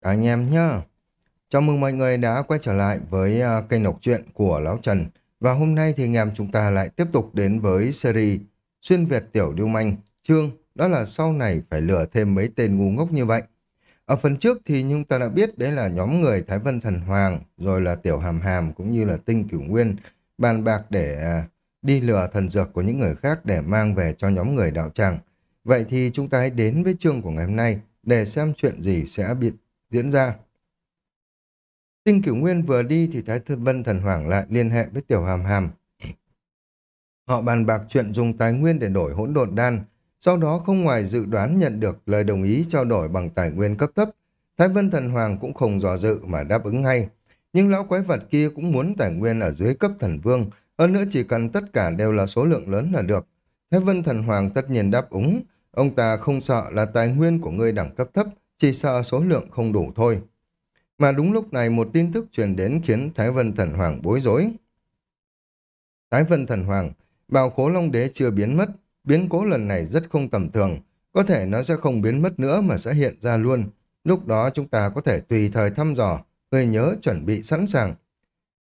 anh em nhá. Chào mừng mọi người đã quay trở lại với uh, kênh đọc truyện của Lão Trần. Và hôm nay thì anh em chúng ta lại tiếp tục đến với series Xuyên Việt Tiểu Điêu Manh, chương đó là sau này phải lừa thêm mấy tên ngu ngốc như vậy. Ở phần trước thì chúng ta đã biết đấy là nhóm người Thái Vân Thần Hoàng, rồi là Tiểu Hàm Hàm cũng như là Tinh Cửu Nguyên, bàn bạc để uh, đi lừa thần dược của những người khác để mang về cho nhóm người đạo tràng. Vậy thì chúng ta hãy đến với chương của ngày hôm nay để xem chuyện gì sẽ bị diễn ra. Tinh Cửu Nguyên vừa đi thì Thái Thư Vân Thần Hoàng lại liên hệ với Tiểu Hàm Hàm. Họ bàn bạc chuyện dùng tài nguyên để đổi hỗn độn đan, sau đó không ngoài dự đoán nhận được lời đồng ý trao đổi bằng tài nguyên cấp thấp. Thái Vân Thần Hoàng cũng không dò dự mà đáp ứng ngay. Nhưng lão quái vật kia cũng muốn tài nguyên ở dưới cấp thần vương, hơn nữa chỉ cần tất cả đều là số lượng lớn là được. Thái Vân Thần Hoàng tất nhiên đáp ứng, ông ta không sợ là tài nguyên của ngươi đẳng cấp thấp, chỉ sợ số lượng không đủ thôi. Mà đúng lúc này một tin tức truyền đến khiến Thái Vân Thần Hoàng bối rối. Thái Vân Thần Hoàng, bào khố Long Đế chưa biến mất, biến cố lần này rất không tầm thường, có thể nó sẽ không biến mất nữa mà sẽ hiện ra luôn. Lúc đó chúng ta có thể tùy thời thăm dò, người nhớ chuẩn bị sẵn sàng.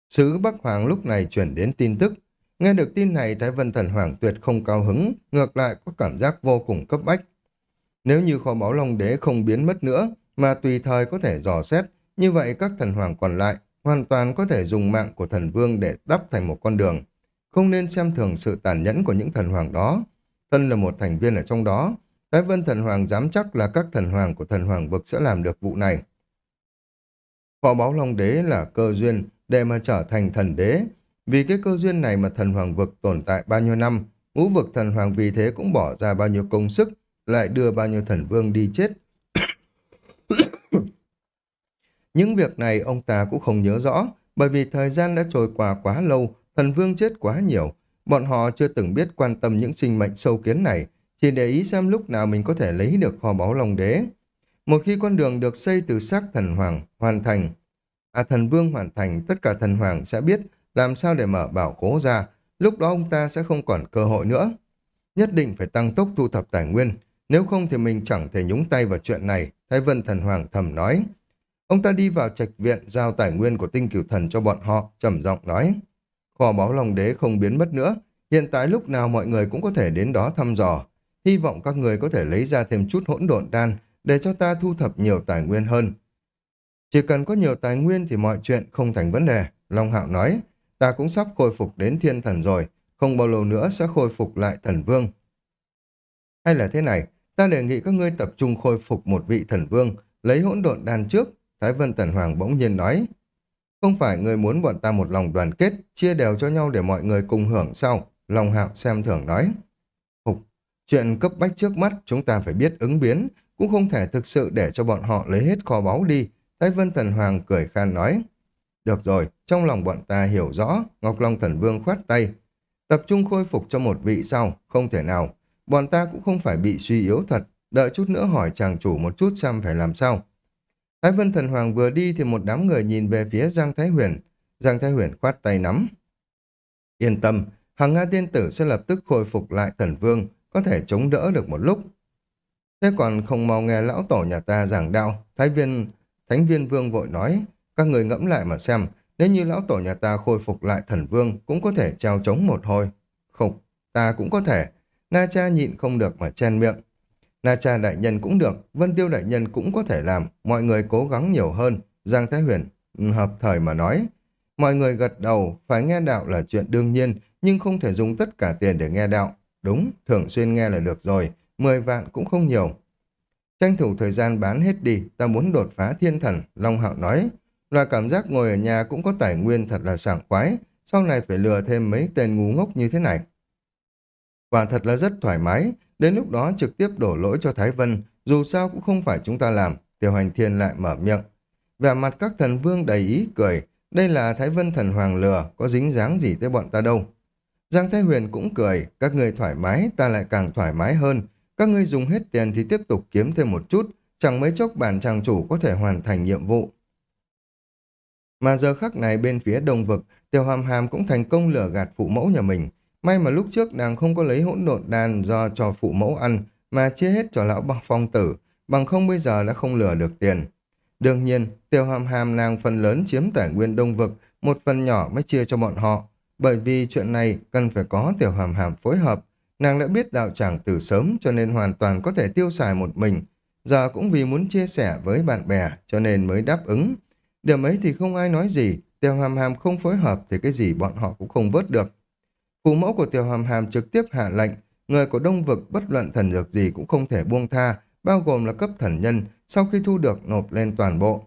Sứ Bắc Hoàng lúc này chuyển đến tin tức. Nghe được tin này, Thái Vân Thần Hoàng tuyệt không cao hứng, ngược lại có cảm giác vô cùng cấp bách. Nếu như kho báu Long Đế không biến mất nữa, mà tùy thời có thể dò xét, như vậy các thần hoàng còn lại hoàn toàn có thể dùng mạng của thần vương để đắp thành một con đường. Không nên xem thường sự tàn nhẫn của những thần hoàng đó. Thân là một thành viên ở trong đó, Thái Vân thần hoàng dám chắc là các thần hoàng của thần hoàng vực sẽ làm được vụ này. Kho báu Long Đế là cơ duyên để mà trở thành thần đế. Vì cái cơ duyên này mà thần hoàng vực tồn tại bao nhiêu năm, ngũ vực thần hoàng vì thế cũng bỏ ra bao nhiêu công sức lại đưa bao nhiêu thần vương đi chết. Những việc này ông ta cũng không nhớ rõ, bởi vì thời gian đã trôi qua quá lâu, thần vương chết quá nhiều. Bọn họ chưa từng biết quan tâm những sinh mệnh sâu kiến này, chỉ để ý xem lúc nào mình có thể lấy được kho báu lòng đế. Một khi con đường được xây từ xác thần hoàng hoàn thành, à thần vương hoàn thành, tất cả thần hoàng sẽ biết làm sao để mở bảo khố ra, lúc đó ông ta sẽ không còn cơ hội nữa. Nhất định phải tăng tốc thu thập tài nguyên, nếu không thì mình chẳng thể nhúng tay vào chuyện này, Thái Vân Thần Hoàng thầm nói. Ông ta đi vào trạch viện, giao tài nguyên của tinh cửu thần cho bọn họ, trầm giọng nói. Kho báu lòng đế không biến mất nữa, hiện tại lúc nào mọi người cũng có thể đến đó thăm dò. Hy vọng các người có thể lấy ra thêm chút hỗn độn đan để cho ta thu thập nhiều tài nguyên hơn. Chỉ cần có nhiều tài nguyên thì mọi chuyện không thành vấn đề, Long Hạo nói. Ta cũng sắp khôi phục đến thiên thần rồi, không bao lâu nữa sẽ khôi phục lại thần vương. Hay là thế này, ta đề nghị các ngươi tập trung khôi phục một vị thần vương, lấy hỗn độn đan trước, Thái Vân Tần Hoàng bỗng nhiên nói. Không phải người muốn bọn ta một lòng đoàn kết, chia đều cho nhau để mọi người cùng hưởng sau, Long Hạo xem thưởng nói. Hục, chuyện cấp bách trước mắt chúng ta phải biết ứng biến, cũng không thể thực sự để cho bọn họ lấy hết kho báu đi, Thái Vân Thần Hoàng cười khan nói. Được rồi, trong lòng bọn ta hiểu rõ, Ngọc Long Thần Vương khoát tay. Tập trung khôi phục cho một vị sau, không thể nào. Bọn ta cũng không phải bị suy yếu thật, đợi chút nữa hỏi chàng chủ một chút xem phải làm sao. Thái Vân Thần Hoàng vừa đi thì một đám người nhìn về phía Giang Thái Huyền. Giang Thái Huyền khoát tay nắm. Yên tâm, hàng Nga Tiên Tử sẽ lập tức khôi phục lại thần vương, có thể chống đỡ được một lúc. Thế còn không mau nghe lão tổ nhà ta giảng đạo, Thái Viên, Thánh Viên Vương vội nói, các người ngẫm lại mà xem, nếu như lão tổ nhà ta khôi phục lại thần vương, cũng có thể treo chống một hồi. Khục, ta cũng có thể. Na cha nhịn không được mà chen miệng. Na cha đại nhân cũng được, Vân Tiêu đại nhân cũng có thể làm, mọi người cố gắng nhiều hơn. Giang Thái Huyền hợp thời mà nói. Mọi người gật đầu, phải nghe đạo là chuyện đương nhiên, nhưng không thể dùng tất cả tiền để nghe đạo. Đúng, thường xuyên nghe là được rồi, 10 vạn cũng không nhiều. Tranh thủ thời gian bán hết đi, ta muốn đột phá thiên thần, Long Hạo nói. Loại cảm giác ngồi ở nhà cũng có tài nguyên thật là sảng khoái, sau này phải lừa thêm mấy tên ngu ngốc như thế này. Quả thật là rất thoải mái, đến lúc đó trực tiếp đổ lỗi cho Thái Vân, dù sao cũng không phải chúng ta làm, Tiểu Hành Thiên lại mở miệng. Vẻ mặt các thần vương đầy ý cười, đây là Thái Vân thần hoàng lừa, có dính dáng gì tới bọn ta đâu. Giang Thái Huyền cũng cười, các người thoải mái, ta lại càng thoải mái hơn. Các ngươi dùng hết tiền thì tiếp tục kiếm thêm một chút, chẳng mấy chốc bản trang chủ có thể hoàn thành nhiệm vụ. Mà giờ khắc này bên phía đông vực, Tiểu Hàm Hàm cũng thành công lừa gạt phụ mẫu nhà mình. May mà lúc trước nàng không có lấy hỗn độn đan do cho phụ mẫu ăn, mà chia hết cho lão bằng phong tử, bằng không bây giờ đã không lừa được tiền. Đương nhiên, tiêu hàm hàm nàng phần lớn chiếm tài nguyên đông vực, một phần nhỏ mới chia cho bọn họ. Bởi vì chuyện này cần phải có tiểu hàm hàm phối hợp. Nàng đã biết đạo tràng từ sớm cho nên hoàn toàn có thể tiêu xài một mình. Giờ cũng vì muốn chia sẻ với bạn bè cho nên mới đáp ứng. Điểm ấy thì không ai nói gì, tiểu hàm hàm không phối hợp thì cái gì bọn họ cũng không vớt được. Phụ mẫu của tiểu hàm hàm trực tiếp hạ lệnh, người của đông vực bất luận thần dược gì cũng không thể buông tha, bao gồm là cấp thần nhân, sau khi thu được nộp lên toàn bộ.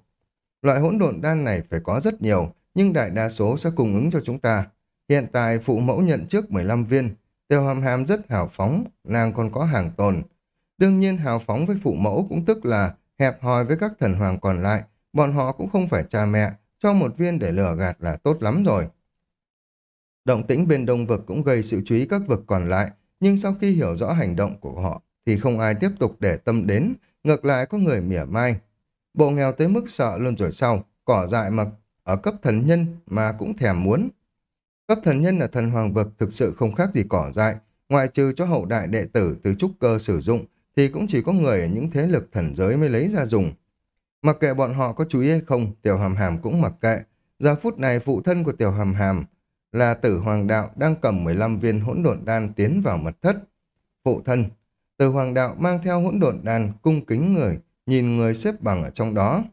Loại hỗn độn đan này phải có rất nhiều, nhưng đại đa số sẽ cung ứng cho chúng ta. Hiện tại phụ mẫu nhận trước 15 viên, Tiêu hàm hàm rất hào phóng, nàng còn có hàng tồn. Đương nhiên hào phóng với phụ mẫu cũng tức là hẹp hòi với các thần hoàng còn lại, bọn họ cũng không phải cha mẹ, cho một viên để lừa gạt là tốt lắm rồi. Động tĩnh bên đông vực cũng gây sự chú ý các vực còn lại, nhưng sau khi hiểu rõ hành động của họ, thì không ai tiếp tục để tâm đến, ngược lại có người mỉa mai. Bộ nghèo tới mức sợ luôn rồi sau, cỏ dại mà ở cấp thần nhân mà cũng thèm muốn. Cấp thần nhân ở thần hoàng vực thực sự không khác gì cỏ dại, ngoại trừ cho hậu đại đệ tử từ trúc cơ sử dụng, thì cũng chỉ có người ở những thế lực thần giới mới lấy ra dùng. Mặc kệ bọn họ có chú ý hay không, tiểu hàm hàm cũng mặc kệ. Giờ phút này phụ thân của tiểu hàm hàm là tử hoàng đạo đang cầm 15 viên hỗn độn đan tiến vào mật thất. Phụ thân, tử hoàng đạo mang theo hỗn độn đan cung kính người, nhìn người xếp bằng ở trong đó.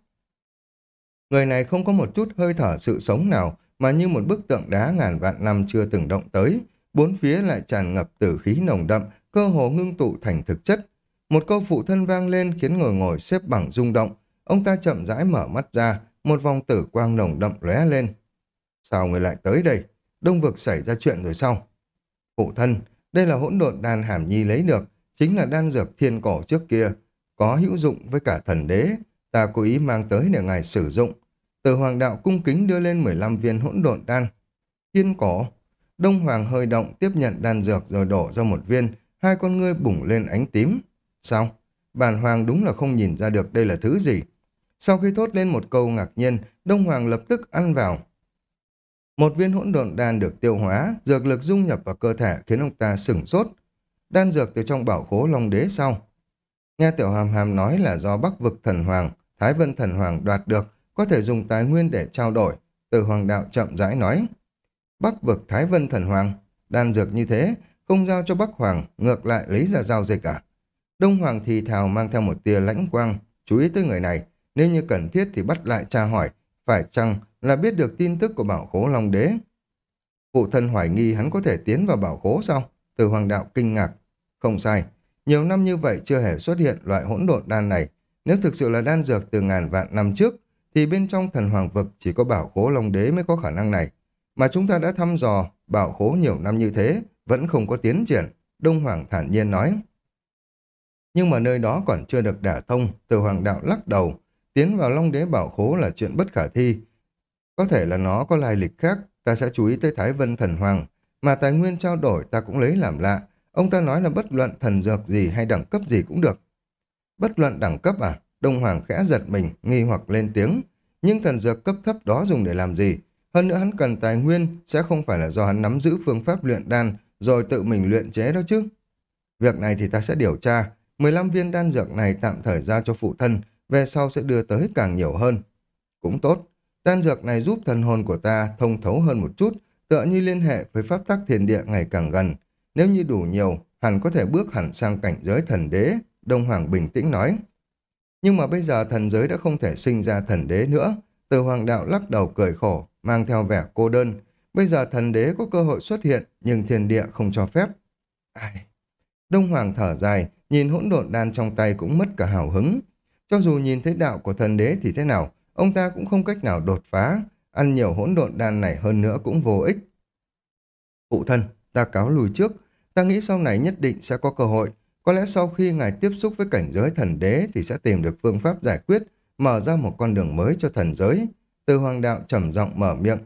Người này không có một chút hơi thở sự sống nào, mà như một bức tượng đá ngàn vạn năm chưa từng động tới, bốn phía lại tràn ngập tử khí nồng đậm, cơ hồ ngưng tụ thành thực chất. Một câu phụ thân vang lên khiến ngồi ngồi xếp bằng rung động, ông ta chậm rãi mở mắt ra, một vòng tử quang nồng đậm lóe lên. Sao người lại tới đây? Đông vực xảy ra chuyện rồi sao? Phụ thân, đây là hỗn độn đan hàm nhi lấy được, chính là đan dược thiên cổ trước kia, có hữu dụng với cả thần đế, ta cố ý mang tới để ngài sử dụng. Từ hoàng đạo cung kính đưa lên 15 viên hỗn độn đan. Thiên cổ, Đông Hoàng hơi động tiếp nhận đan dược rồi đổ ra một viên, hai con ngươi bùng lên ánh tím. Sao? Bản Hoàng đúng là không nhìn ra được đây là thứ gì. Sau khi thốt lên một câu ngạc nhiên, Đông Hoàng lập tức ăn vào. Một viên hỗn độn đan được tiêu hóa, dược lực dung nhập vào cơ thể khiến ông ta sửng sốt. Đan dược từ trong bảo khố Long Đế sau. Nghe Tiểu Hàm Hàm nói là do Bắc vực thần hoàng, Thái Vân thần hoàng đoạt được, có thể dùng tài nguyên để trao đổi. Từ hoàng đạo chậm rãi nói. Bắc vực Thái Vân thần hoàng, đan dược như thế, không giao cho Bắc hoàng, ngược lại lấy ra giao dịch à? Đông hoàng thì thào mang theo một tia lãnh quang, chú ý tới người này, nếu như cần thiết thì bắt lại tra hỏi, phải chăng là biết được tin tức của bảo khố Long Đế. Phụ thân hoài nghi hắn có thể tiến vào bảo khố sao? Từ hoàng đạo kinh ngạc. Không sai, nhiều năm như vậy chưa hề xuất hiện loại hỗn độn đan này. Nếu thực sự là đan dược từ ngàn vạn năm trước, thì bên trong thần hoàng vực chỉ có bảo khố Long Đế mới có khả năng này. Mà chúng ta đã thăm dò bảo khố nhiều năm như thế, vẫn không có tiến triển. Đông Hoàng thản nhiên nói. Nhưng mà nơi đó còn chưa được đả thông, từ hoàng đạo lắc đầu. Tiến vào Long Đế bảo khố là chuyện bất khả thi, có thể là nó có lai lịch khác, ta sẽ chú ý tới Thái Vân Thần Hoàng. Mà tài nguyên trao đổi ta cũng lấy làm lạ. Ông ta nói là bất luận thần dược gì hay đẳng cấp gì cũng được. Bất luận đẳng cấp à? Đông Hoàng khẽ giật mình, nghi hoặc lên tiếng. Nhưng thần dược cấp thấp đó dùng để làm gì? Hơn nữa hắn cần tài nguyên, sẽ không phải là do hắn nắm giữ phương pháp luyện đan, rồi tự mình luyện chế đó chứ. Việc này thì ta sẽ điều tra. 15 viên đan dược này tạm thời giao cho phụ thân, về sau sẽ đưa tới càng nhiều hơn. Cũng tốt, Đan dược này giúp thần hồn của ta thông thấu hơn một chút, tựa như liên hệ với pháp tắc thiên địa ngày càng gần. Nếu như đủ nhiều, hẳn có thể bước hẳn sang cảnh giới thần đế, Đông Hoàng bình tĩnh nói. Nhưng mà bây giờ thần giới đã không thể sinh ra thần đế nữa. Từ hoàng đạo lắc đầu cười khổ, mang theo vẻ cô đơn. Bây giờ thần đế có cơ hội xuất hiện, nhưng thiên địa không cho phép. Ai? Đông Hoàng thở dài, nhìn hỗn độn đan trong tay cũng mất cả hào hứng. Cho dù nhìn thấy đạo của thần đế thì thế nào, ông ta cũng không cách nào đột phá, ăn nhiều hỗn độn đan này hơn nữa cũng vô ích. Phụ thân, ta cáo lùi trước, ta nghĩ sau này nhất định sẽ có cơ hội. Có lẽ sau khi ngài tiếp xúc với cảnh giới thần đế thì sẽ tìm được phương pháp giải quyết, mở ra một con đường mới cho thần giới. Từ hoàng đạo trầm giọng mở miệng.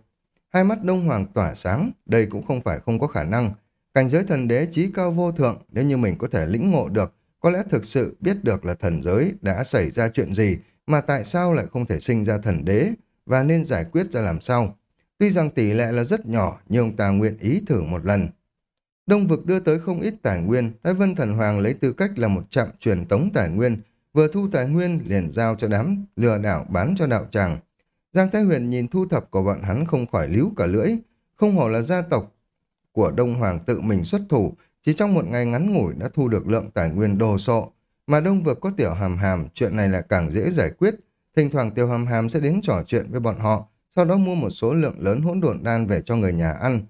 Hai mắt đông hoàng tỏa sáng, đây cũng không phải không có khả năng. Cảnh giới thần đế trí cao vô thượng, nếu như mình có thể lĩnh ngộ được, có lẽ thực sự biết được là thần giới đã xảy ra chuyện gì mà tại sao lại không thể sinh ra thần đế và nên giải quyết ra làm sao. Tuy rằng tỷ lệ là rất nhỏ nhưng ông ta nguyện ý thử một lần. Đông vực đưa tới không ít tài nguyên, Thái Vân Thần Hoàng lấy tư cách là một trạm truyền tống tài nguyên, vừa thu tài nguyên liền giao cho đám lừa đảo bán cho đạo tràng. Giang Thái Huyền nhìn thu thập của bọn hắn không khỏi líu cả lưỡi, không hổ là gia tộc của Đông Hoàng tự mình xuất thủ, chỉ trong một ngày ngắn ngủi đã thu được lượng tài nguyên đồ sộ, mà Đông Vực có tiểu hàm hàm, chuyện này là càng dễ giải quyết. Thỉnh thoảng tiểu hàm hàm sẽ đến trò chuyện với bọn họ, sau đó mua một số lượng lớn hỗn độn đan về cho người nhà ăn.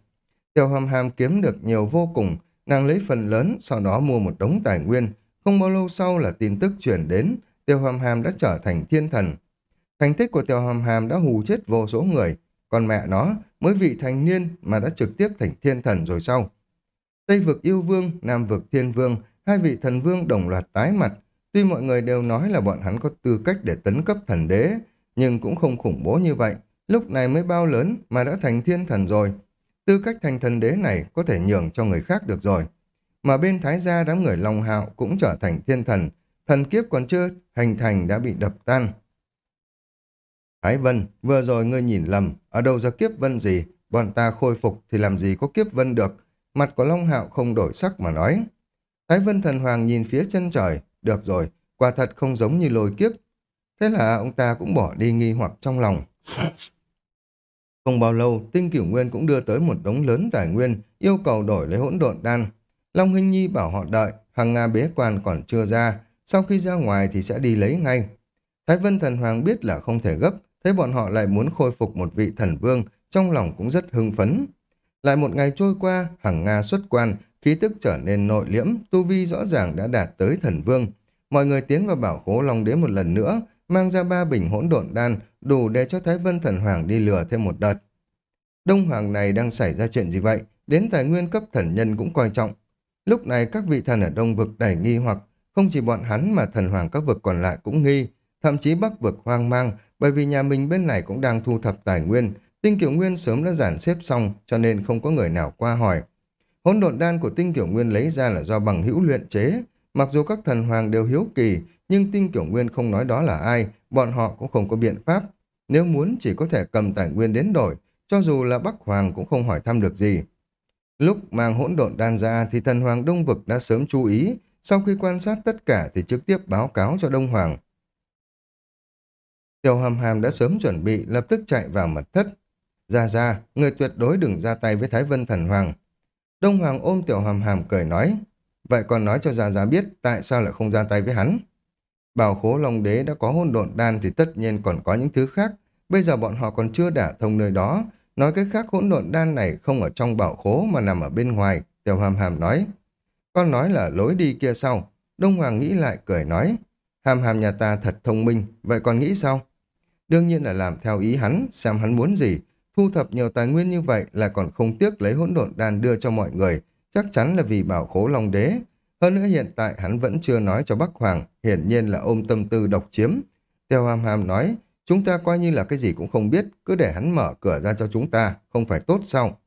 Tiểu hàm hàm kiếm được nhiều vô cùng, nàng lấy phần lớn, sau đó mua một đống tài nguyên. Không bao lâu sau là tin tức chuyển đến, tiểu hàm hàm đã trở thành thiên thần. Thành tích của tiểu hàm hàm đã hù chết vô số người, còn mẹ nó mới vị thành niên mà đã trực tiếp thành thiên thần rồi sau. Tây vực yêu vương, Nam vực thiên vương, hai vị thần vương đồng loạt tái mặt. Tuy mọi người đều nói là bọn hắn có tư cách để tấn cấp thần đế, nhưng cũng không khủng bố như vậy. Lúc này mới bao lớn mà đã thành thiên thần rồi. Tư cách thành thần đế này có thể nhường cho người khác được rồi. Mà bên Thái gia đám người Long Hạo cũng trở thành thiên thần. Thần kiếp còn chưa hành thành đã bị đập tan. Thái Vân, vừa rồi ngươi nhìn lầm, ở đâu ra kiếp vân gì, bọn ta khôi phục thì làm gì có kiếp vân được. Mặt của Long Hạo không đổi sắc mà nói. Thái Vân Thần Hoàng nhìn phía chân trời, được rồi, quả thật không giống như lôi kiếp. Thế là ông ta cũng bỏ đi nghi hoặc trong lòng. Không bao lâu, Tinh Cửu Nguyên cũng đưa tới một đống lớn tài nguyên, yêu cầu đổi lấy hỗn độn đan. Long Hinh Nhi bảo họ đợi, Hằng Nga bế quan còn chưa ra, sau khi ra ngoài thì sẽ đi lấy ngay. Thái Vân Thần Hoàng biết là không thể gấp, thấy bọn họ lại muốn khôi phục một vị thần vương, trong lòng cũng rất hưng phấn. Lại một ngày trôi qua, Hằng Nga xuất quan, khí tức trở nên nội liễm, tu vi rõ ràng đã đạt tới thần vương. Mọi người tiến vào bảo khố Long Đế một lần nữa, mang ra ba bình hỗn độn đan, đủ để cho Thái Vân Thần Hoàng đi lừa thêm một đợt. Đông Hoàng này đang xảy ra chuyện gì vậy? Đến tài nguyên cấp thần nhân cũng quan trọng. Lúc này các vị thần ở Đông Vực đầy nghi hoặc, không chỉ bọn hắn mà thần hoàng các vực còn lại cũng nghi, thậm chí Bắc Vực hoang mang, bởi vì nhà mình bên này cũng đang thu thập tài nguyên, Tinh Kiểu Nguyên sớm đã giản xếp xong, cho nên không có người nào qua hỏi. Hỗn độn đan của Tinh Kiểu Nguyên lấy ra là do bằng hữu luyện chế, mặc dù các thần hoàng đều hiếu kỳ, nhưng Tinh Kiểu Nguyên không nói đó là ai, bọn họ cũng không có biện pháp. Nếu muốn chỉ có thể cầm tài nguyên đến đổi, cho dù là Bắc Hoàng cũng không hỏi thăm được gì. Lúc mang hỗn độn đan ra thì thần hoàng Đông Vực đã sớm chú ý, sau khi quan sát tất cả thì trực tiếp báo cáo cho Đông Hoàng. Tiểu hàm hàm đã sớm chuẩn bị, lập tức chạy vào mật thất. Ra ra, người tuyệt đối đừng ra tay với Thái Vân Thần Hoàng. Đông Hoàng ôm tiểu hàm hàm cười nói, vậy còn nói cho Gia Gia biết tại sao lại không ra tay với hắn. Bảo khố Long Đế đã có hôn độn đan thì tất nhiên còn có những thứ khác. Bây giờ bọn họ còn chưa đả thông nơi đó. Nói cái khác hỗn độn đan này không ở trong bảo khố mà nằm ở bên ngoài. Tiểu hàm hàm nói. Con nói là lối đi kia sau. Đông Hoàng nghĩ lại cười nói. Hàm hàm nhà ta thật thông minh. Vậy còn nghĩ sao? Đương nhiên là làm theo ý hắn, xem hắn muốn gì. Thu thập nhiều tài nguyên như vậy là còn không tiếc lấy hỗn độn đan đưa cho mọi người. Chắc chắn là vì bảo khố Long Đế. Hơn nữa hiện tại hắn vẫn chưa nói cho Bắc Hoàng, hiển nhiên là ôm tâm tư độc chiếm. Tiêu Hàm Hàm nói, chúng ta coi như là cái gì cũng không biết, cứ để hắn mở cửa ra cho chúng ta, không phải tốt sao?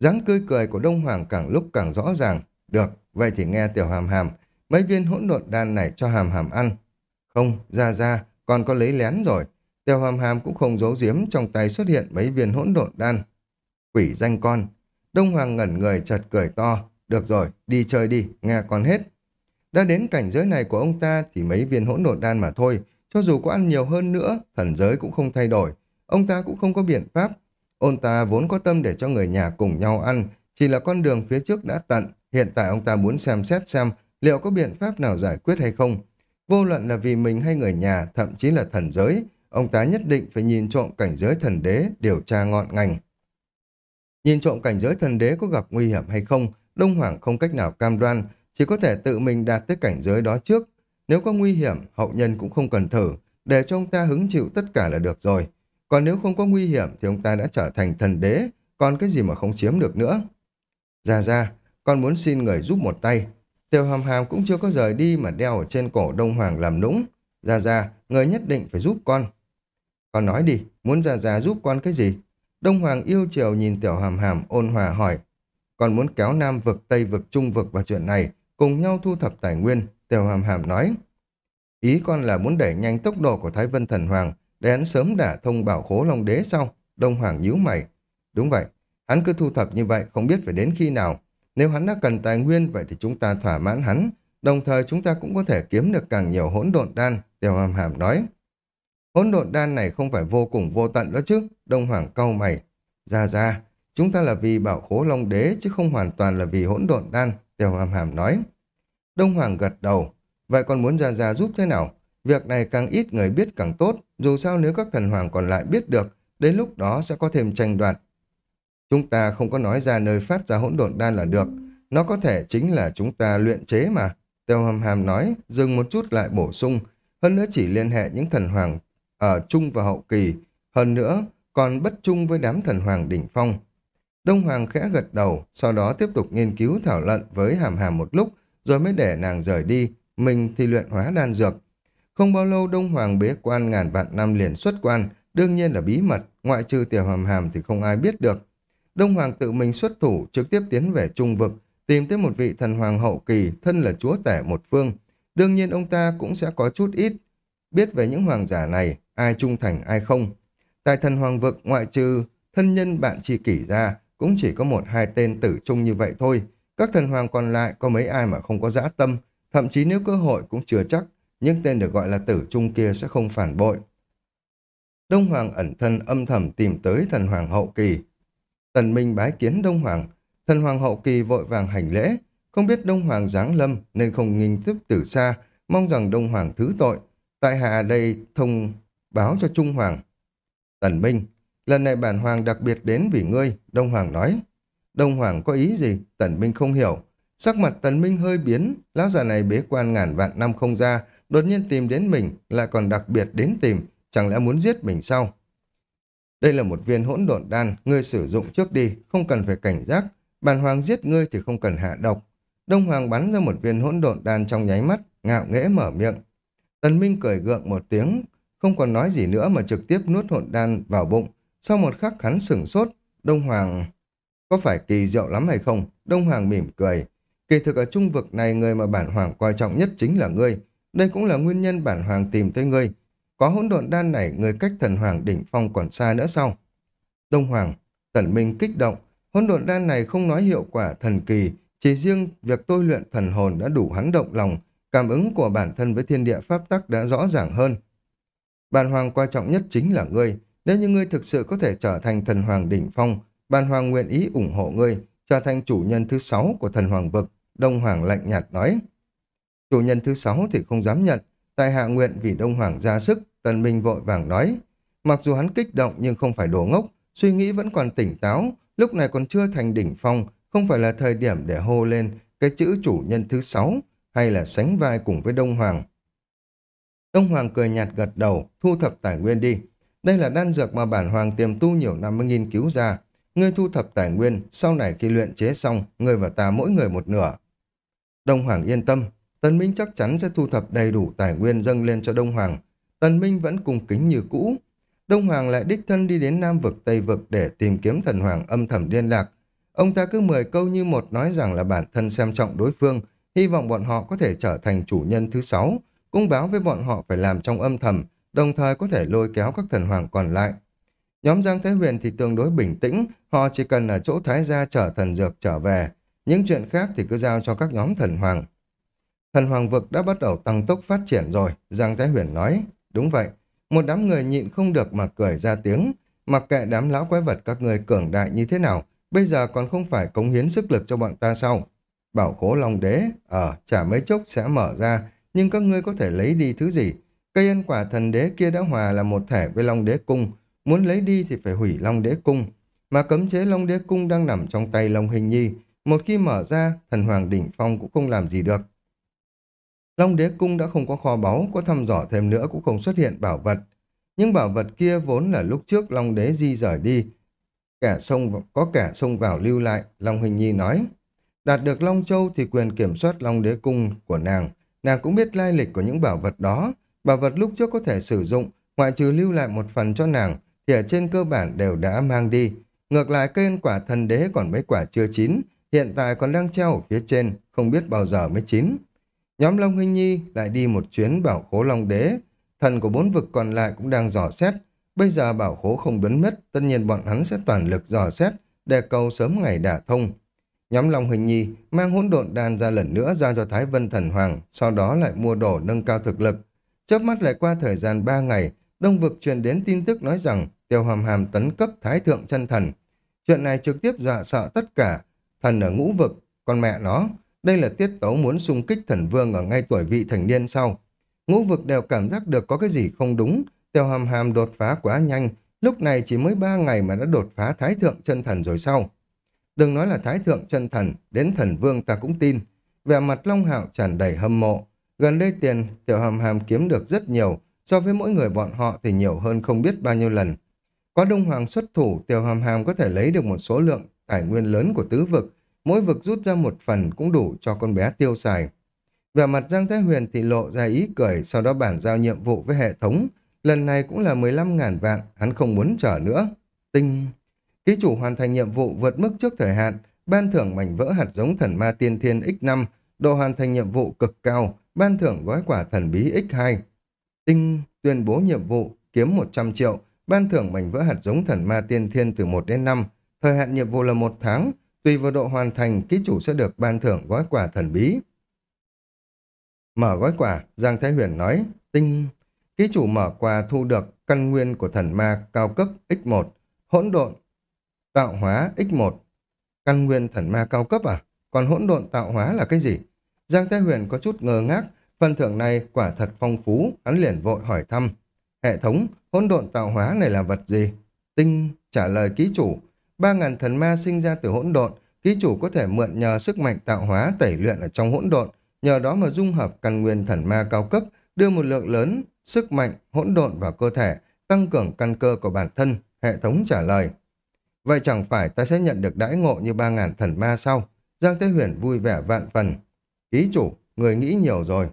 dáng cười cười của Đông Hoàng càng lúc càng rõ ràng. Được, vậy thì nghe Tiểu Hàm Hàm, mấy viên hỗn độn đan này cho Hàm Hàm ăn. Không, ra ra, con có lấy lén rồi. Tiêu Hàm Hàm cũng không giấu giếm, trong tay xuất hiện mấy viên hỗn độn đan. Quỷ danh con. Đông Hoàng ngẩn người chợt cười to, được rồi, đi chơi đi, nghe con hết. Đã đến cảnh giới này của ông ta thì mấy viên hỗn độn đan mà thôi, cho dù có ăn nhiều hơn nữa, thần giới cũng không thay đổi. Ông ta cũng không có biện pháp. Ông ta vốn có tâm để cho người nhà cùng nhau ăn, chỉ là con đường phía trước đã tận. Hiện tại ông ta muốn xem xét xem liệu có biện pháp nào giải quyết hay không. Vô luận là vì mình hay người nhà, thậm chí là thần giới, ông ta nhất định phải nhìn trộm cảnh giới thần đế, điều tra ngọn ngành. Nhìn trộm cảnh giới thần đế có gặp nguy hiểm hay không, Đông Hoàng không cách nào cam đoan, chỉ có thể tự mình đạt tới cảnh giới đó trước. Nếu có nguy hiểm, hậu nhân cũng không cần thử, để cho ông ta hứng chịu tất cả là được rồi. Còn nếu không có nguy hiểm thì ông ta đã trở thành thần đế, còn cái gì mà không chiếm được nữa. Ra ra, con muốn xin người giúp một tay. Tiêu hàm hàm cũng chưa có rời đi mà đeo ở trên cổ Đông Hoàng làm nũng. Ra ra, người nhất định phải giúp con. Con nói đi, muốn ra ra giúp con cái gì? Đông Hoàng yêu chiều nhìn tiểu hàm hàm ôn hòa hỏi còn muốn kéo Nam vực, Tây vực, Trung vực vào chuyện này, cùng nhau thu thập tài nguyên, Tiểu Hàm Hàm nói. Ý con là muốn đẩy nhanh tốc độ của Thái Vân Thần Hoàng, để hắn sớm đả thông bảo khố Long Đế sau. Đông Hoàng nhíu mày. Đúng vậy, hắn cứ thu thập như vậy, không biết phải đến khi nào. Nếu hắn đã cần tài nguyên, vậy thì chúng ta thỏa mãn hắn. đồng thời chúng ta cũng có thể kiếm được càng nhiều hỗn độn đan, Tiểu Hàm Hàm nói. Hỗn độn đan này không phải vô cùng vô tận đó chứ, Đông Hoàng cau mày. Ra ra, chúng ta là vì bảo khố long đế chứ không hoàn toàn là vì hỗn độn đan, Tiêu Hàm Hàm nói. Đông Hoàng gật đầu, vậy còn muốn ra ra giúp thế nào? Việc này càng ít người biết càng tốt, dù sao nếu các thần hoàng còn lại biết được, đến lúc đó sẽ có thêm tranh đoạt. Chúng ta không có nói ra nơi phát ra hỗn độn đan là được, nó có thể chính là chúng ta luyện chế mà. Tiêu hầm hàm nói, dừng một chút lại bổ sung, hơn nữa chỉ liên hệ những thần hoàng ở trung và hậu kỳ, hơn nữa còn bất trung với đám thần hoàng đỉnh phong. Đông Hoàng khẽ gật đầu, sau đó tiếp tục nghiên cứu thảo luận với hàm hàm một lúc, rồi mới để nàng rời đi, mình thì luyện hóa đan dược. Không bao lâu Đông Hoàng bế quan ngàn vạn năm liền xuất quan, đương nhiên là bí mật, ngoại trừ tiểu hàm hàm thì không ai biết được. Đông Hoàng tự mình xuất thủ, trực tiếp tiến về trung vực, tìm tới một vị thần hoàng hậu kỳ, thân là chúa tể một phương. Đương nhiên ông ta cũng sẽ có chút ít biết về những hoàng giả này, ai trung thành ai không. Tại thần hoàng vực, ngoại trừ thân nhân bạn tri kỷ ra, cũng chỉ có một hai tên tử trung như vậy thôi. Các thần hoàng còn lại có mấy ai mà không có dã tâm, thậm chí nếu cơ hội cũng chưa chắc, những tên được gọi là tử trung kia sẽ không phản bội. Đông Hoàng ẩn thân âm thầm tìm tới thần hoàng hậu kỳ. Tần Minh bái kiến Đông Hoàng, thần hoàng hậu kỳ vội vàng hành lễ, không biết Đông Hoàng giáng lâm nên không nghinh tiếp từ xa, mong rằng Đông Hoàng thứ tội. Tại hạ đây thông báo cho Trung Hoàng. Tần Minh, lần này bản Hoàng đặc biệt đến vì ngươi, Đông Hoàng nói. Đông Hoàng có ý gì? Tần Minh không hiểu. Sắc mặt Tần Minh hơi biến, lão già này bế quan ngàn vạn năm không ra, đột nhiên tìm đến mình, lại còn đặc biệt đến tìm, chẳng lẽ muốn giết mình sao? Đây là một viên hỗn độn đan, ngươi sử dụng trước đi, không cần phải cảnh giác. Bản hoàng giết ngươi thì không cần hạ độc. Đông Hoàng bắn ra một viên hỗn độn đan trong nháy mắt, ngạo nghễ mở miệng. Tần Minh cười gượng một tiếng, không còn nói gì nữa mà trực tiếp nuốt hỗn đan vào bụng. Sau một khắc hắn sửng sốt, Đông Hoàng... Có phải kỳ diệu lắm hay không? Đông Hoàng mỉm cười. Kỳ thực ở trung vực này người mà bản hoàng quan trọng nhất chính là ngươi. Đây cũng là nguyên nhân bản hoàng tìm tới ngươi. Có hỗn độn đan này, người cách thần hoàng đỉnh phong còn xa nữa sao? Đông Hoàng, Tần Minh kích động. Hỗn độn đan này không nói hiệu quả thần kỳ, chỉ riêng việc tôi luyện thần hồn đã đủ hắn động lòng, cảm ứng của bản thân với thiên địa pháp tắc đã rõ ràng hơn. Bản hoàng quan trọng nhất chính là ngươi. Nếu như ngươi thực sự có thể trở thành thần hoàng đỉnh phong, bản hoàng nguyện ý ủng hộ ngươi, trở thành chủ nhân thứ sáu của thần hoàng vực. Đông Hoàng lạnh nhạt nói. Chủ nhân thứ sáu thì không dám nhận, tại hạ nguyện vì Đông Hoàng ra sức, Tần Minh vội vàng nói. Mặc dù hắn kích động nhưng không phải đồ ngốc, suy nghĩ vẫn còn tỉnh táo, lúc này còn chưa thành đỉnh phong, không phải là thời điểm để hô lên cái chữ chủ nhân thứ sáu hay là sánh vai cùng với Đông Hoàng. Đông Hoàng cười nhạt gật đầu, thu thập tài nguyên đi. Đây là đan dược mà bản hoàng tiềm tu nhiều năm mới nghiên cứu ra. Ngươi thu thập tài nguyên, sau này khi luyện chế xong, ngươi và ta mỗi người một nửa. Đông Hoàng yên tâm, Tần Minh chắc chắn sẽ thu thập đầy đủ tài nguyên dâng lên cho Đông Hoàng. Tần Minh vẫn cung kính như cũ. Đông Hoàng lại đích thân đi đến Nam vực Tây vực để tìm kiếm thần hoàng âm thầm liên lạc. Ông ta cứ mười câu như một nói rằng là bản thân xem trọng đối phương, hy vọng bọn họ có thể trở thành chủ nhân thứ sáu, cũng báo với bọn họ phải làm trong âm thầm, đồng thời có thể lôi kéo các thần hoàng còn lại. Nhóm Giang Thế Huyền thì tương đối bình tĩnh, họ chỉ cần ở chỗ Thái Gia chở thần dược trở về. Những chuyện khác thì cứ giao cho các nhóm thần hoàng. Thần hoàng vực đã bắt đầu tăng tốc phát triển rồi, Giang Thái Huyền nói. Đúng vậy, một đám người nhịn không được mà cười ra tiếng. Mặc kệ đám lão quái vật các người cường đại như thế nào, bây giờ còn không phải cống hiến sức lực cho bọn ta sao? Bảo khố Long Đế, ở chả mấy chốc sẽ mở ra, nhưng các ngươi có thể lấy đi thứ gì? Cây ăn quả thần đế kia đã hòa là một thể với Long Đế Cung, muốn lấy đi thì phải hủy Long Đế Cung. Mà cấm chế Long Đế Cung đang nằm trong tay Long Hình Nhi, một khi mở ra, thần Hoàng Đỉnh Phong cũng không làm gì được. Long Đế Cung đã không có kho báu, có thăm dò thêm nữa cũng không xuất hiện bảo vật. Nhưng bảo vật kia vốn là lúc trước Long Đế di rời đi, kẻ sông có kẻ sông vào lưu lại, Long Hình Nhi nói. Đạt được Long Châu thì quyền kiểm soát Long Đế Cung của nàng, nàng cũng biết lai lịch của những bảo vật đó. Bảo vật lúc trước có thể sử dụng, ngoại trừ lưu lại một phần cho nàng, thì ở trên cơ bản đều đã mang đi. Ngược lại cây quả thần đế còn mấy quả chưa chín, hiện tại còn đang treo ở phía trên, không biết bao giờ mới chín. Nhóm Long Huynh Nhi lại đi một chuyến bảo khố Long Đế, thần của bốn vực còn lại cũng đang dò xét. Bây giờ bảo khố không biến mất, tất nhiên bọn hắn sẽ toàn lực dò xét để cầu sớm ngày đả thông. Nhóm Long Hình Nhi mang hỗn độn đan ra lần nữa giao cho Thái Vân Thần Hoàng, sau đó lại mua đồ nâng cao thực lực. Chớp mắt lại qua thời gian 3 ngày, Đông Vực truyền đến tin tức nói rằng Tiêu Hàm Hàm tấn cấp Thái Thượng chân Thần. Chuyện này trực tiếp dọa sợ tất cả thần ở ngũ vực, con mẹ nó. Đây là tiết tấu muốn xung kích thần vương ở ngay tuổi vị thành niên sau. Ngũ vực đều cảm giác được có cái gì không đúng, Tiêu Hàm Hàm đột phá quá nhanh, lúc này chỉ mới 3 ngày mà đã đột phá Thái Thượng chân Thần rồi sau. Đừng nói là Thái Thượng chân Thần, đến thần vương ta cũng tin. Vẻ mặt Long Hạo tràn đầy hâm mộ. Gần đây tiền Tiểu Hàm Hàm kiếm được rất nhiều, so với mỗi người bọn họ thì nhiều hơn không biết bao nhiêu lần. Có Đông Hoàng xuất thủ, Tiểu Hàm Hàm có thể lấy được một số lượng tài nguyên lớn của tứ vực, mỗi vực rút ra một phần cũng đủ cho con bé tiêu xài. Về mặt Giang Thái Huyền thì lộ ra ý cười, sau đó bản giao nhiệm vụ với hệ thống. Lần này cũng là 15.000 vạn, hắn không muốn chờ nữa. Tinh... Ký chủ hoàn thành nhiệm vụ vượt mức trước thời hạn, ban thưởng mảnh vỡ hạt giống thần ma tiên thiên X5, độ hoàn thành nhiệm vụ cực cao, ban thưởng gói quả thần bí X2. Tinh tuyên bố nhiệm vụ, kiếm 100 triệu, ban thưởng mảnh vỡ hạt giống thần ma tiên thiên từ 1 đến 5. Thời hạn nhiệm vụ là một tháng, tùy vào độ hoàn thành, ký chủ sẽ được ban thưởng gói quả thần bí. Mở gói quả, Giang Thái Huyền nói, tinh... Ký chủ mở quà thu được căn nguyên của thần ma cao cấp X1, hỗn độn, tạo hóa X1. Căn nguyên thần ma cao cấp à? Còn hỗn độn tạo hóa là cái gì? Giang Thái Huyền có chút ngờ ngác, phần thưởng này quả thật phong phú, hắn liền vội hỏi thăm. Hệ thống, hỗn độn tạo hóa này là vật gì? Tinh trả lời ký chủ, ba ngàn thần ma sinh ra từ hỗn độn, ký chủ có thể mượn nhờ sức mạnh tạo hóa tẩy luyện ở trong hỗn độn, nhờ đó mà dung hợp căn nguyên thần ma cao cấp, đưa một lượng lớn sức mạnh hỗn độn vào cơ thể, tăng cường căn cơ của bản thân, hệ thống trả lời. Vậy chẳng phải ta sẽ nhận được đãi ngộ như ba ngàn thần ma sau? Giang Thế Huyền vui vẻ vạn phần. Ký chủ, người nghĩ nhiều rồi.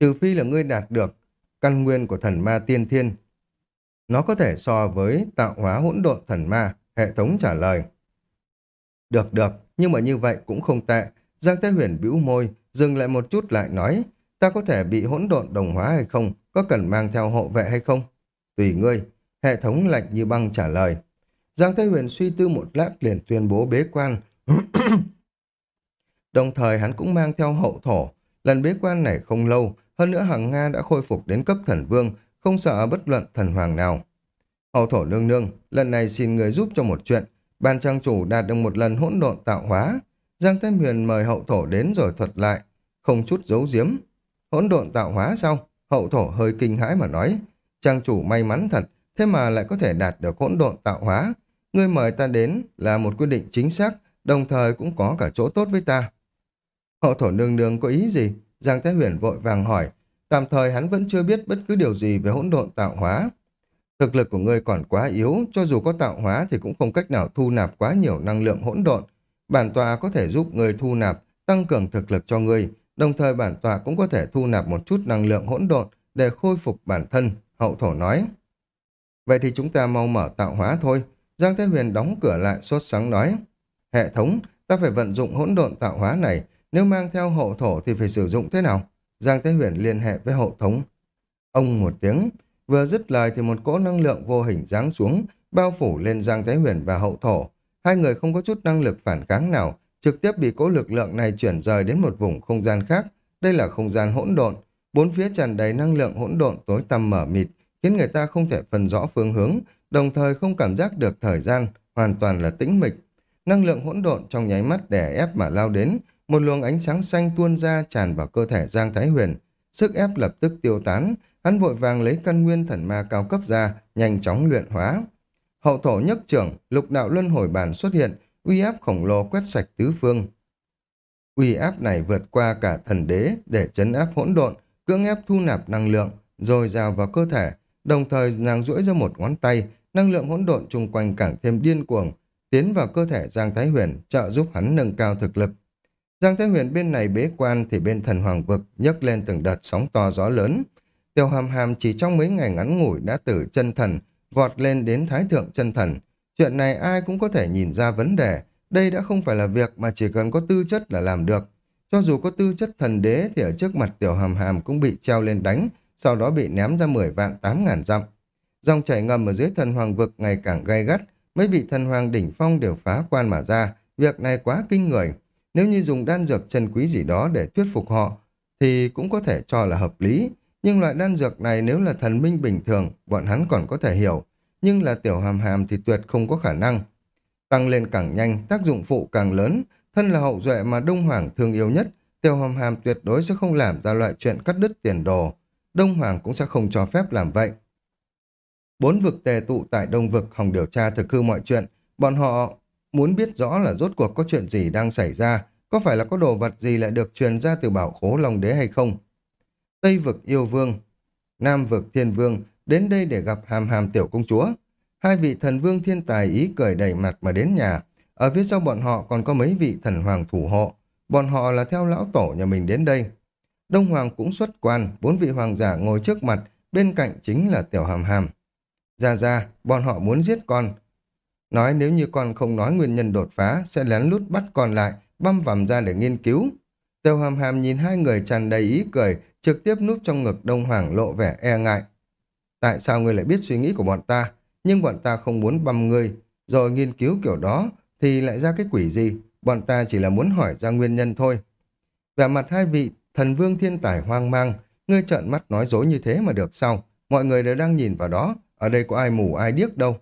Trừ phi là ngươi đạt được căn nguyên của thần ma tiên thiên. Nó có thể so với tạo hóa hỗn độn thần ma, hệ thống trả lời. Được được, nhưng mà như vậy cũng không tệ. Giang Thế Huyền bĩu môi, dừng lại một chút lại nói, ta có thể bị hỗn độn đồng hóa hay không, có cần mang theo hộ vệ hay không? Tùy ngươi, hệ thống lạnh như băng trả lời. Giang Thái Huyền suy tư một lát liền tuyên bố bế quan. Đồng thời hắn cũng mang theo hậu thổ. Lần bế quan này không lâu, hơn nữa hàng Nga đã khôi phục đến cấp thần vương, không sợ bất luận thần hoàng nào. Hậu thổ nương nương, lần này xin người giúp cho một chuyện. Ban trang chủ đạt được một lần hỗn độn tạo hóa. Giang Thái Huyền mời hậu thổ đến rồi thuật lại, không chút giấu giếm. Hỗn độn tạo hóa sao? Hậu thổ hơi kinh hãi mà nói. Trang chủ may mắn thật, thế mà lại có thể đạt được hỗn độn tạo hóa. Ngươi mời ta đến là một quyết định chính xác, đồng thời cũng có cả chỗ tốt với ta. Hậu thổ nương nương có ý gì? Giang Thái Huyền vội vàng hỏi. Tạm thời hắn vẫn chưa biết bất cứ điều gì về hỗn độn tạo hóa. Thực lực của ngươi còn quá yếu, cho dù có tạo hóa thì cũng không cách nào thu nạp quá nhiều năng lượng hỗn độn. Bản tòa có thể giúp ngươi thu nạp, tăng cường thực lực cho ngươi, đồng thời bản tòa cũng có thể thu nạp một chút năng lượng hỗn độn để khôi phục bản thân, hậu thổ nói. Vậy thì chúng ta mau mở tạo hóa thôi. Giang Thế Huyền đóng cửa lại sốt sáng nói. Hệ thống, ta phải vận dụng hỗn độn tạo hóa này, nếu mang theo hậu thổ thì phải sử dụng thế nào? Giang Thế Huyền liên hệ với hậu thống. Ông một tiếng, vừa dứt lời thì một cỗ năng lượng vô hình giáng xuống, bao phủ lên Giang Thế Huyền và hậu thổ. Hai người không có chút năng lực phản kháng nào, trực tiếp bị cỗ lực lượng này chuyển rời đến một vùng không gian khác. Đây là không gian hỗn độn, bốn phía tràn đầy năng lượng hỗn độn tối tăm mở mịt, khiến người ta không thể phân rõ phương hướng, đồng thời không cảm giác được thời gian, hoàn toàn là tĩnh mịch. Năng lượng hỗn độn trong nháy mắt đè ép mà lao đến, một luồng ánh sáng xanh tuôn ra tràn vào cơ thể Giang Thái Huyền. Sức ép lập tức tiêu tán, hắn vội vàng lấy căn nguyên thần ma cao cấp ra, nhanh chóng luyện hóa. Hậu thổ nhất trưởng, lục đạo luân hồi bản xuất hiện, uy áp khổng lồ quét sạch tứ phương. Uy áp này vượt qua cả thần đế để chấn áp hỗn độn, cưỡng ép thu nạp năng lượng, rồi rào vào cơ thể, đồng thời nàng duỗi ra một ngón tay, năng lượng hỗn độn chung quanh càng thêm điên cuồng, tiến vào cơ thể Giang Thái Huyền, trợ giúp hắn nâng cao thực lực. Giang Thái Huyền bên này bế quan thì bên thần hoàng vực nhấc lên từng đợt sóng to gió lớn. Tiêu hàm hàm chỉ trong mấy ngày ngắn ngủi đã từ chân thần, vọt lên đến thái thượng chân thần. Chuyện này ai cũng có thể nhìn ra vấn đề, đây đã không phải là việc mà chỉ cần có tư chất là làm được. Cho dù có tư chất thần đế thì ở trước mặt tiểu hàm hàm cũng bị treo lên đánh, sau đó bị ném ra 10 vạn 8 ngàn dặm. Dòng chảy ngầm ở dưới thần hoàng vực ngày càng gay gắt, mấy vị thần hoàng đỉnh phong đều phá quan mà ra, việc này quá kinh người. Nếu như dùng đan dược chân quý gì đó để thuyết phục họ, thì cũng có thể cho là hợp lý. Nhưng loại đan dược này nếu là thần minh bình thường, bọn hắn còn có thể hiểu. Nhưng là tiểu hàm hàm thì tuyệt không có khả năng. Tăng lên càng nhanh, tác dụng phụ càng lớn. Thân là hậu duệ mà Đông Hoàng thương yêu nhất, tiểu hàm hàm tuyệt đối sẽ không làm ra loại chuyện cắt đứt tiền đồ. Đông Hoàng cũng sẽ không cho phép làm vậy. Bốn vực tề tụ tại Đông vực hòng điều tra thực hư mọi chuyện. Bọn họ muốn biết rõ là rốt cuộc có chuyện gì đang xảy ra, có phải là có đồ vật gì lại được truyền ra từ bảo khố Long Đế hay không. Tây vực yêu vương, Nam vực thiên vương đến đây để gặp hàm hàm tiểu công chúa. Hai vị thần vương thiên tài ý cười đầy mặt mà đến nhà. Ở phía sau bọn họ còn có mấy vị thần hoàng thủ hộ. Bọn họ là theo lão tổ nhà mình đến đây. Đông Hoàng cũng xuất quan, bốn vị hoàng giả ngồi trước mặt, bên cạnh chính là tiểu hàm hàm. Ra ra, bọn họ muốn giết con. Nói nếu như con không nói nguyên nhân đột phá, sẽ lén lút bắt con lại, băm vằm ra để nghiên cứu. Tiêu hàm hàm nhìn hai người tràn đầy ý cười, trực tiếp núp trong ngực Đông Hoàng lộ vẻ e ngại. Tại sao ngươi lại biết suy nghĩ của bọn ta? Nhưng bọn ta không muốn băm ngươi, rồi nghiên cứu kiểu đó, thì lại ra cái quỷ gì? Bọn ta chỉ là muốn hỏi ra nguyên nhân thôi. Vẻ mặt hai vị thần vương thiên tài hoang mang, ngươi trợn mắt nói dối như thế mà được sao? Mọi người đều đang nhìn vào đó, ở đây có ai mù ai điếc đâu.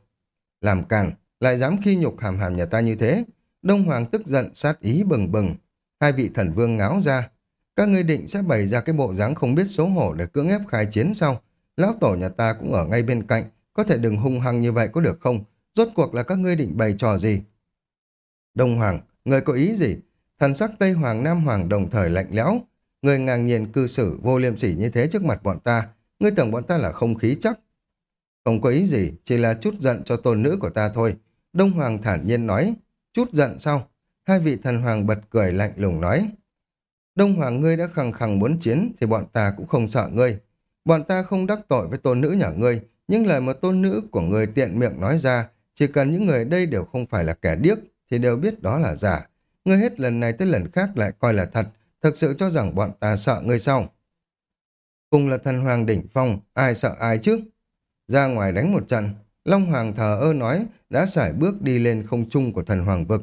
Làm càn, lại dám khi nhục hàm hàm nhà ta như thế. Đông Hoàng tức giận, sát ý bừng bừng. Hai vị thần vương ngáo ra. Các ngươi định sẽ bày ra cái bộ dáng không biết xấu hổ để cưỡng ép khai chiến sau. Lão tổ nhà ta cũng ở ngay bên cạnh, có thể đừng hung hăng như vậy có được không? Rốt cuộc là các ngươi định bày trò gì? Đông Hoàng, người có ý gì? Thần sắc Tây Hoàng Nam Hoàng đồng thời lạnh lẽo. Người ngang nhiên cư xử vô liêm sỉ như thế trước mặt bọn ta. Ngươi tưởng bọn ta là không khí chắc. Không có ý gì, chỉ là chút giận cho tôn nữ của ta thôi. Đông Hoàng thản nhiên nói. Chút giận sao? Hai vị thần hoàng bật cười lạnh lùng nói. Đông Hoàng ngươi đã khăng khăng muốn chiến thì bọn ta cũng không sợ ngươi. Bọn ta không đắc tội với tôn nữ nhà ngươi, nhưng lời mà tôn nữ của ngươi tiện miệng nói ra, chỉ cần những người đây đều không phải là kẻ điếc thì đều biết đó là giả. Ngươi hết lần này tới lần khác lại coi là thật, thực sự cho rằng bọn ta sợ ngươi sao? Cùng là thần hoàng đỉnh phong, ai sợ ai chứ? Ra ngoài đánh một trận, Long Hoàng thờ ơ nói đã sải bước đi lên không trung của thần hoàng vực.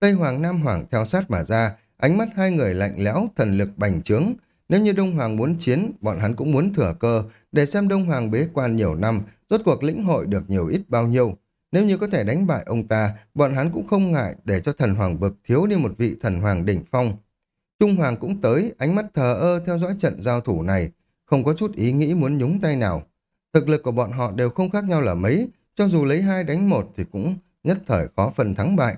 Tây Hoàng Nam Hoàng theo sát mà ra, ánh mắt hai người lạnh lẽo, thần lực bành trướng. Nếu như Đông Hoàng muốn chiến, bọn hắn cũng muốn thừa cơ, để xem Đông Hoàng bế quan nhiều năm, rốt cuộc lĩnh hội được nhiều ít bao nhiêu. Nếu như có thể đánh bại ông ta, bọn hắn cũng không ngại để cho thần hoàng vực thiếu đi một vị thần hoàng đỉnh phong. Trung Hoàng cũng tới, ánh mắt thờ ơ theo dõi trận giao thủ này, không có chút ý nghĩ muốn nhúng tay nào. Thực lực của bọn họ đều không khác nhau là mấy, cho dù lấy hai đánh một thì cũng nhất thời khó phần thắng bại.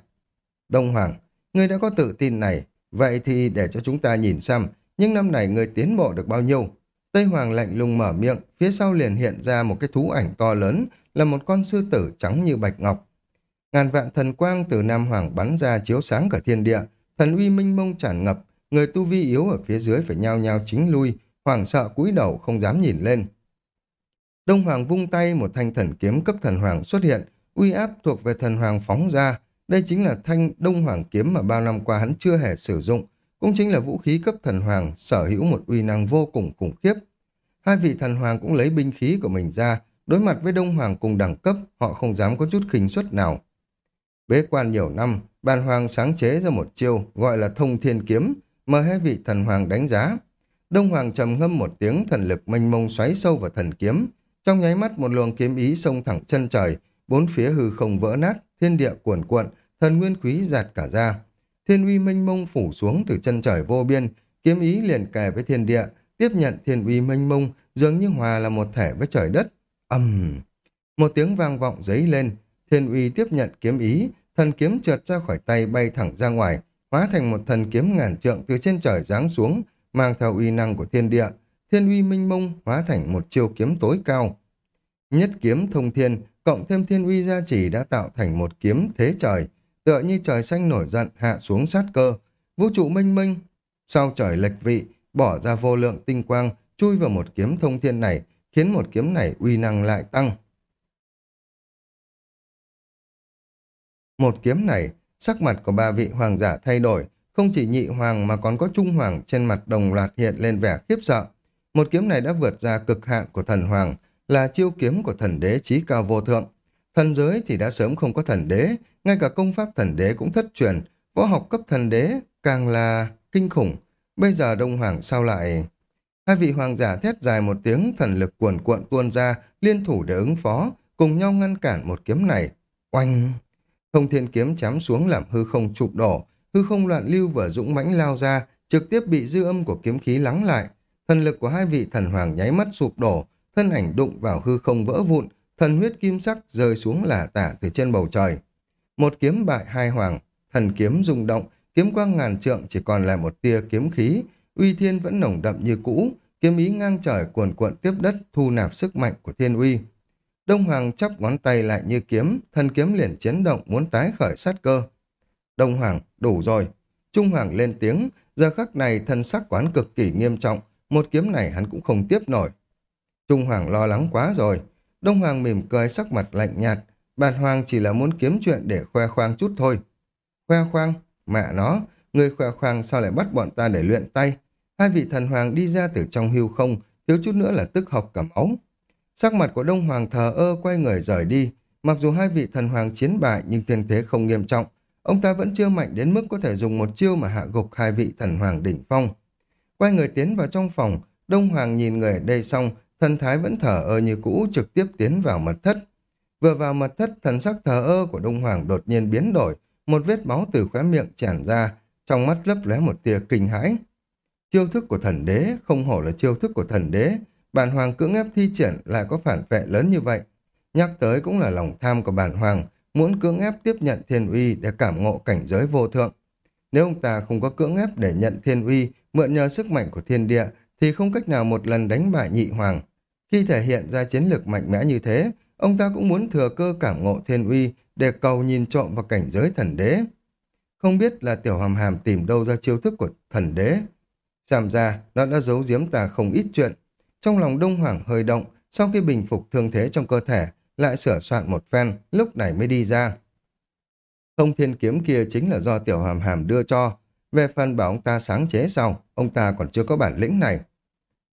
Đông Hoàng, ngươi đã có tự tin này, vậy thì để cho chúng ta nhìn xem, nhưng năm này ngươi tiến bộ được bao nhiêu? Tây Hoàng lạnh lùng mở miệng, phía sau liền hiện ra một cái thú ảnh to lớn, là một con sư tử trắng như bạch ngọc. Ngàn vạn thần quang từ Nam Hoàng bắn ra chiếu sáng cả thiên địa, thần uy minh mông tràn ngập, người tu vi yếu ở phía dưới phải nhao nhao chính lui, hoảng sợ cúi đầu không dám nhìn lên. Đông Hoàng vung tay một thanh thần kiếm cấp thần hoàng xuất hiện, uy áp thuộc về thần hoàng phóng ra. Đây chính là thanh Đông Hoàng kiếm mà bao năm qua hắn chưa hề sử dụng, cũng chính là vũ khí cấp thần hoàng sở hữu một uy năng vô cùng khủng khiếp. Hai vị thần hoàng cũng lấy binh khí của mình ra, đối mặt với Đông Hoàng cùng đẳng cấp, họ không dám có chút khinh suất nào. Bế quan nhiều năm, bàn hoàng sáng chế ra một chiêu gọi là thông thiên kiếm, mời hai vị thần hoàng đánh giá. Đông Hoàng trầm ngâm một tiếng thần lực mênh mông xoáy sâu vào thần kiếm, trong nháy mắt một luồng kiếm ý xông thẳng chân trời, bốn phía hư không vỡ nát, thiên địa cuồn cuộn, thần nguyên quý giạt cả ra. Thiên uy mênh mông phủ xuống từ chân trời vô biên, kiếm ý liền kề với thiên địa, tiếp nhận thiên uy mênh mông, dường như hòa là một thể với trời đất. ầm Uhm. Một tiếng vang vọng dấy lên, thiên uy tiếp nhận kiếm ý, thần kiếm trượt ra khỏi tay bay thẳng ra ngoài, hóa thành một thần kiếm ngàn trượng từ trên trời giáng xuống, mang theo uy năng của thiên địa, thiên uy minh mông hóa thành một chiêu kiếm tối cao. Nhất kiếm thông thiên, cộng thêm thiên uy gia trì đã tạo thành một kiếm thế trời, tựa như trời xanh nổi giận hạ xuống sát cơ, vũ trụ mênh mênh, sau trời lệch vị, bỏ ra vô lượng tinh quang, chui vào một kiếm thông thiên này, khiến một kiếm này uy năng lại tăng. Một kiếm này, sắc mặt của ba vị hoàng giả thay đổi, không chỉ nhị hoàng mà còn có trung hoàng trên mặt đồng loạt hiện lên vẻ khiếp sợ. Một kiếm này đã vượt ra cực hạn của thần hoàng, là chiêu kiếm của thần đế trí cao vô thượng. Thần giới thì đã sớm không có thần đế, ngay cả công pháp thần đế cũng thất truyền, võ học cấp thần đế càng là kinh khủng. Bây giờ Đông Hoàng sao lại... Hai vị hoàng giả thét dài một tiếng, thần lực cuồn cuộn tuôn ra, liên thủ để ứng phó, cùng nhau ngăn cản một kiếm này. Oanh! Thông thiên kiếm chém xuống làm hư không chụp đổ, hư không loạn lưu vừa dũng mãnh lao ra, trực tiếp bị dư âm của kiếm khí lắng lại. Thần lực của hai vị thần hoàng nháy mắt sụp đổ, thân ảnh đụng vào hư không vỡ vụn, thần huyết kim sắc rơi xuống lả tả từ trên bầu trời. Một kiếm bại hai hoàng, thần kiếm rung động, kiếm quang ngàn trượng chỉ còn lại một tia kiếm khí, uy thiên vẫn nồng đậm như cũ, kiếm ý ngang trời cuồn cuộn tiếp đất thu nạp sức mạnh của thiên uy. Đông Hoàng chắp ngón tay lại như kiếm, thần kiếm liền chiến động muốn tái khởi sát cơ. Đông Hoàng, đủ rồi. Trung Hoàng lên tiếng, giờ khắc này thân sắc quán cực kỳ nghiêm trọng, một kiếm này hắn cũng không tiếp nổi. Trung Hoàng lo lắng quá rồi. Đông Hoàng mỉm cười sắc mặt lạnh nhạt, Bản Hoàng chỉ là muốn kiếm chuyện để khoe khoang chút thôi. Khoe khoang? Mẹ nó, người khoe khoang sao lại bắt bọn ta để luyện tay? Hai vị thần hoàng đi ra từ trong hưu không, thiếu chút nữa là tức học cả máu. Sắc mặt của Đông Hoàng thờ ơ quay người rời đi. Mặc dù hai vị thần hoàng chiến bại nhưng thiên thế không nghiêm trọng, ông ta vẫn chưa mạnh đến mức có thể dùng một chiêu mà hạ gục hai vị thần hoàng đỉnh phong. Quay người tiến vào trong phòng, Đông Hoàng nhìn người ở đây xong, thần thái vẫn thở ơ như cũ trực tiếp tiến vào mật thất. Vừa vào mật thất, thần sắc thờ ơ của Đông Hoàng đột nhiên biến đổi, một vết máu từ khóe miệng tràn ra, trong mắt lấp lóe một tia kinh hãi. Chiêu thức của thần đế không hổ là chiêu thức của thần đế, bản hoàng cưỡng ép thi triển lại có phản vệ lớn như vậy. Nhắc tới cũng là lòng tham của bản hoàng, muốn cưỡng ép tiếp nhận thiên uy để cảm ngộ cảnh giới vô thượng. Nếu ông ta không có cưỡng ép để nhận thiên uy, mượn nhờ sức mạnh của thiên địa, thì không cách nào một lần đánh bại nhị hoàng. Khi thể hiện ra chiến lược mạnh mẽ như thế, ông ta cũng muốn thừa cơ cảm ngộ thiên uy để cầu nhìn trộm vào cảnh giới thần đế. Không biết là tiểu hàm hàm tìm đâu ra chiêu thức của thần đế. Xem ra, nó đã giấu giếm ta không ít chuyện. Trong lòng Đông Hoàng hơi động, sau khi bình phục thương thế trong cơ thể, lại sửa soạn một phen, lúc này mới đi ra. Thông thiên kiếm kia chính là do tiểu hàm hàm đưa cho. Về phần bảo ông ta sáng chế sau, ông ta còn chưa có bản lĩnh này.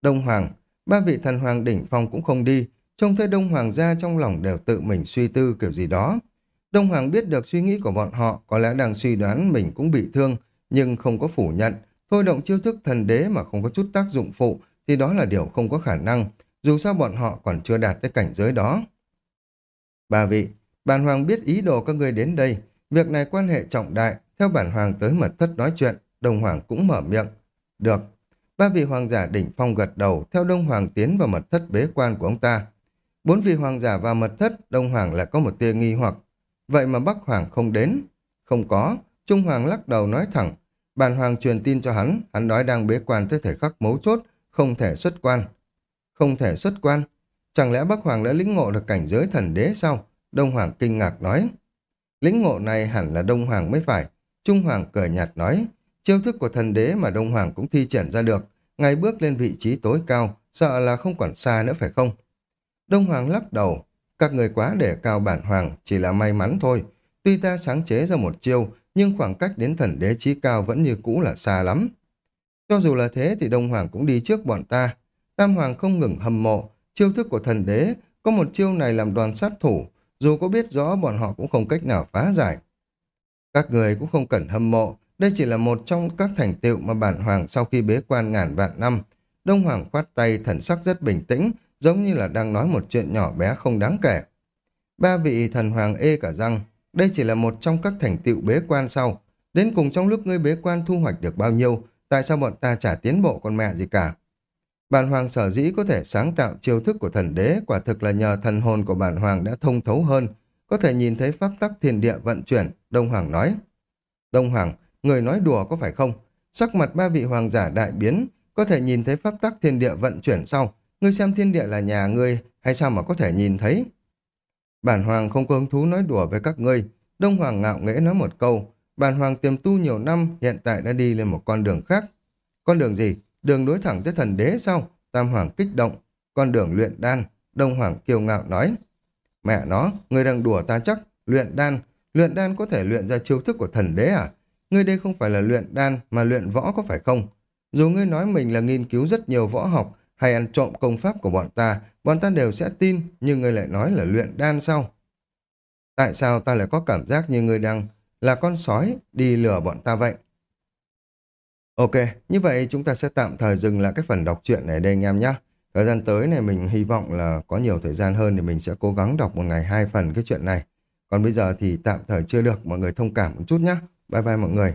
Đông Hoàng, ba vị thần hoàng đỉnh phong cũng không đi, trông thấy Đông Hoàng ra trong lòng đều tự mình suy tư kiểu gì đó. Đông Hoàng biết được suy nghĩ của bọn họ, có lẽ đang suy đoán mình cũng bị thương, nhưng không có phủ nhận. Thôi động chiêu thức thần đế mà không có chút tác dụng phụ, thì đó là điều không có khả năng, dù sao bọn họ còn chưa đạt tới cảnh giới đó. Ba vị, bàn hoàng biết ý đồ các người đến đây, việc này quan hệ trọng đại, theo bản hoàng tới mật thất nói chuyện, Đông Hoàng cũng mở miệng. Được, ba vị hoàng giả đỉnh phong gật đầu, theo Đông Hoàng tiến vào mật thất bế quan của ông ta. Bốn vị hoàng giả vào mật thất, Đông Hoàng lại có một tia nghi hoặc. Vậy mà Bắc Hoàng không đến? Không có, Trung Hoàng lắc đầu nói thẳng. Bản Hoàng truyền tin cho hắn, hắn nói đang bế quan tới thời khắc mấu chốt, không thể xuất quan. Không thể xuất quan? Chẳng lẽ Bắc Hoàng đã lĩnh ngộ được cảnh giới thần đế sao? Đông Hoàng kinh ngạc nói. Lĩnh ngộ này hẳn là Đông Hoàng mới phải. Trung Hoàng cười nhạt nói. Chiêu thức của thần đế mà Đông Hoàng cũng thi triển ra được. Ngày bước lên vị trí tối cao, sợ là không còn xa nữa phải không? Đông Hoàng lắc đầu. Các người quá để cao bản Hoàng, chỉ là may mắn thôi. Tuy ta sáng chế ra một chiêu, nhưng khoảng cách đến thần đế trí cao vẫn như cũ là xa lắm. Cho dù là thế thì Đông Hoàng cũng đi trước bọn ta. Tam Hoàng không ngừng hâm mộ, chiêu thức của thần đế, có một chiêu này làm đoàn sát thủ, dù có biết rõ bọn họ cũng không cách nào phá giải. Các người cũng không cần hâm mộ, đây chỉ là một trong các thành tựu mà bản hoàng sau khi bế quan ngàn vạn năm. Đông Hoàng khoát tay thần sắc rất bình tĩnh, giống như là đang nói một chuyện nhỏ bé không đáng kể. Ba vị thần hoàng ê cả răng, đây chỉ là một trong các thành tựu bế quan sau. Đến cùng trong lúc ngươi bế quan thu hoạch được bao nhiêu, tại sao bọn ta chả tiến bộ con mẹ gì cả? Bản hoàng sở dĩ có thể sáng tạo chiêu thức của thần đế quả thực là nhờ thần hồn của bản hoàng đã thông thấu hơn, có thể nhìn thấy pháp tắc thiên địa vận chuyển, Đông Hoàng nói. Đông Hoàng, người nói đùa có phải không? Sắc mặt ba vị hoàng giả đại biến, có thể nhìn thấy pháp tắc thiên địa vận chuyển sau, ngươi xem thiên địa là nhà ngươi, hay sao mà có thể nhìn thấy? Bản hoàng không có hứng thú nói đùa với các ngươi, Đông Hoàng ngạo nghễ nói một câu, bản hoàng tiềm tu nhiều năm, hiện tại đã đi lên một con đường khác. Con đường gì? Đường đối thẳng tới thần đế sao? Tam Hoàng kích động. Con đường luyện đan. Đông Hoàng kiêu ngạo nói. Mẹ nó, người đang đùa ta chắc. Luyện đan. Luyện đan có thể luyện ra chiêu thức của thần đế à? Ngươi đây không phải là luyện đan mà luyện võ có phải không? Dù ngươi nói mình là nghiên cứu rất nhiều võ học hay ăn trộm công pháp của bọn ta, bọn ta đều sẽ tin, nhưng ngươi lại nói là luyện đan sao? Tại sao ta lại có cảm giác như ngươi đang là con sói đi lừa bọn ta vậy. Ok, như vậy chúng ta sẽ tạm thời dừng lại cái phần đọc truyện này đây anh em nhé. Thời gian tới này mình hy vọng là có nhiều thời gian hơn thì mình sẽ cố gắng đọc một ngày hai phần cái chuyện này. Còn bây giờ thì tạm thời chưa được, mọi người thông cảm một chút nhé. Bye bye mọi người.